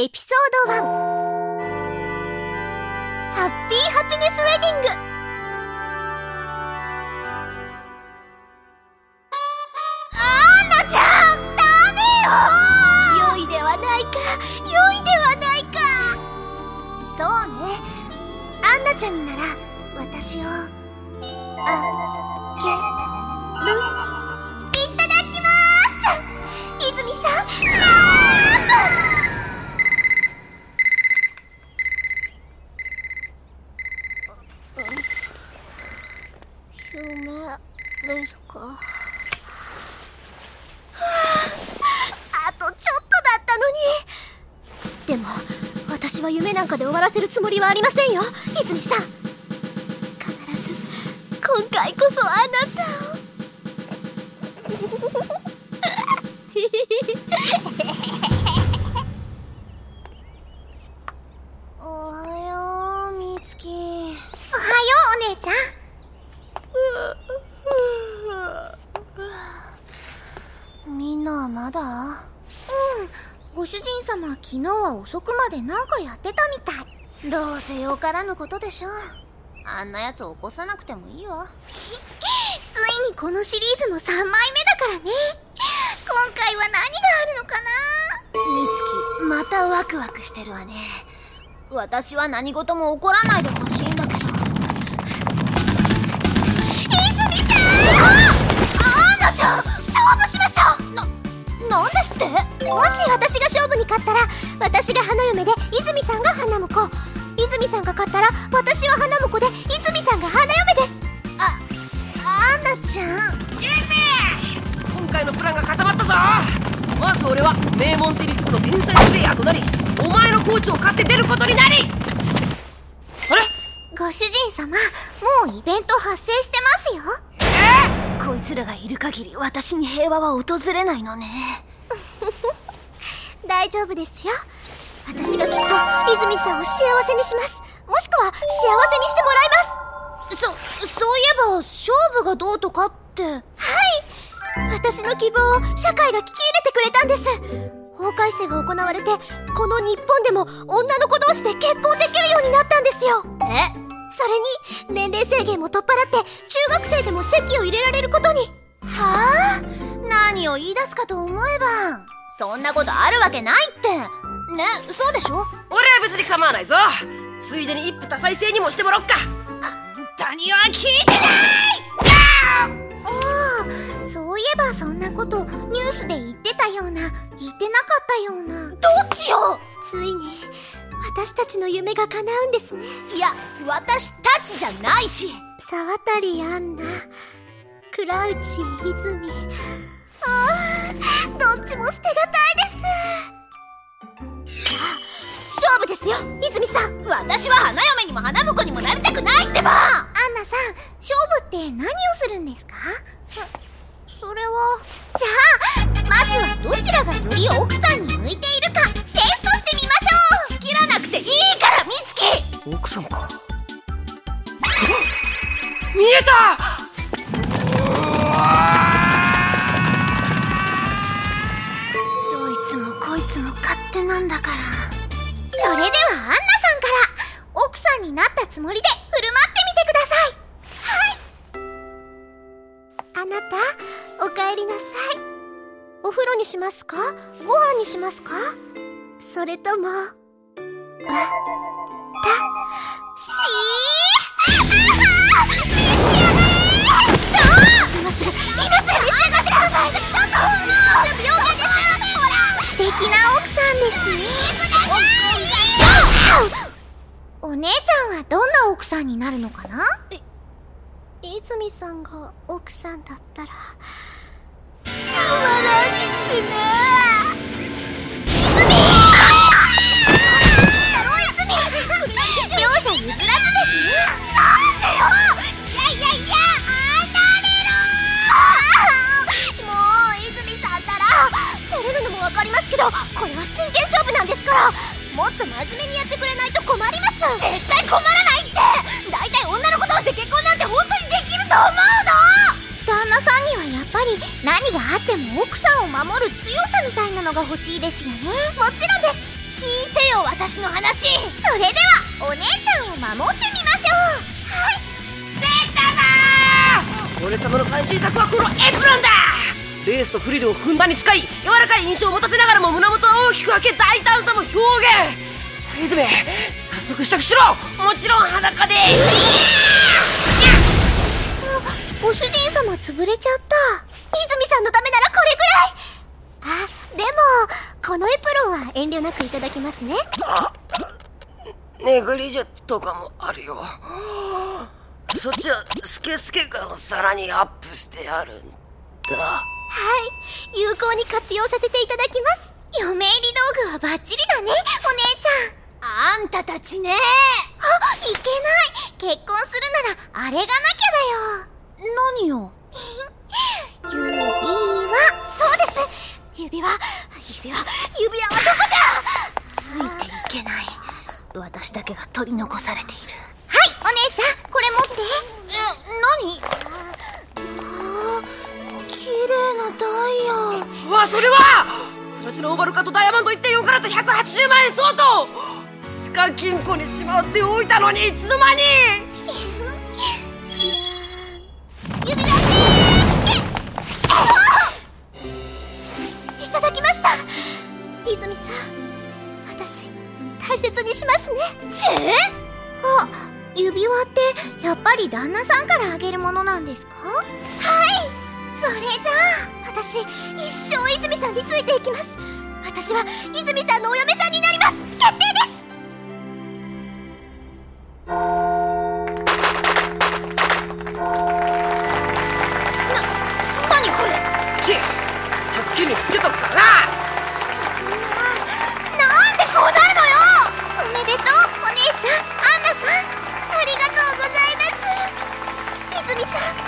エピソード1ハッピーハピネスウェディングアンナちゃんダメよ良いではないか良いではないか。そうね。アンナちゃんになら私を。あ私は夢なんかで終わらせるつもりはありませんよ。泉さん。必ず今回こそあなたを。おはようみつきおはようお姉ちゃん。みんなはまだ？うんご主人様昨日は遅くまでなんかやってたみたい。どうせよからぬことでしょあんなやつ起こさなくてもいいわついにこのシリーズの3枚目だからね。今回は何があるのかな？みつきまたワクワクしてるわね。私は何事も起こらないでほしいんもし私が勝負に勝ったら私が花嫁で泉さんが花婿。泉さんが勝ったら私は花婿で泉さんが花嫁です。あアンナちゃん。今回のプランが固まったぞ!まず俺は名門テニス部の天才プレイヤーとなりお前のコーチを買って出ることになり!あれ?ご主人様もうイベント発生してますよ。こいつらがいる限り私に平和は訪れないのね大丈夫ですよ。私がきっと泉さんを幸せにします。もしくは幸せにしてもらいます。そそういえば勝負がどうとかって。はい。私の希望を社会が聞き入れてくれたんです。法改正が行われてこの日本でも女の子同士で結婚できるようになったんですよ。え？それに年齢制限も取っ払って中学生でも籍を入れられることに。はあ？何を言い出すかと思えばそんなことあるわけないって。ねそうでしょ？俺は別に構わないぞ。ついでに一夫多妻制にもしてもらおっか。あんたには聞いてない。ああそういえばそんなことニュースで言ってたような。言ってなかったような。どっちよ？ついに私たちの夢が叶うんですね。いや私たちじゃないし。沢渡アンナ倉内泉ああどっちも捨てがたいです。さあ勝負ですよ泉さん。私は花嫁にも花婿にもなりたくないってば。アンナさん勝負って何をするんですか？そそれは。じゃあまずはどちらがより奥なんだから。それではアンナさんから奥さんになったつもりで振る舞ってみてください。はい。あなたお帰りなさい。お風呂にしますか？ご飯にしますか？それともわたしあになるのかな？泉さんが奥さんだったらたまらんですね。何があっても奥さんを守る強さみたいなのが欲しいですよね。もちろんです。聞いた私の話。それではお姉ちゃんを守ってみましょう。はい。できたぞ俺様の最新作はこのエプロンだ。レースとフリルをふんだんに使い柔らかい印象を持たせながらも胸元を大きく開け大胆さも表現。泉早速試着しろ。もちろん裸で。ご主人様潰れちゃった泉さんのためならこれぐらい。あでもこのエプロンは遠慮なくいただきますね。ネグリジェとかもあるよ。そっちはスケスケ感をさらにアップしてあるんだ。はい。有効に活用させていただきます。嫁入り道具はバッチリだねお姉ちゃん。あんたたちね。あいけない。結婚するならあれがなきゃだよ。何よ？そうです指輪指輪指輪はどこじゃついていけない。私だけが取り残されている。はいお姉ちゃん。これ持って。え何？綺麗なダイヤうわそれは。プラチナオーバルカとダイヤモンド1.4カラット180万円相当。地下金庫にしまっておいたのにいつの間に。いただきました。泉さん私大切にしますね。え？ー、あ指輪ってやっぱり旦那さんからあげるものなんですか？はい。それじゃあ私一生泉さんについていきます。私は泉さんのお嫁さんになります。決定です。な何これ？チェきにつけとくからそんな。なんでこうなるのよ。おめでとうお姉ちゃん。アンナさんありがとうございます。泉さん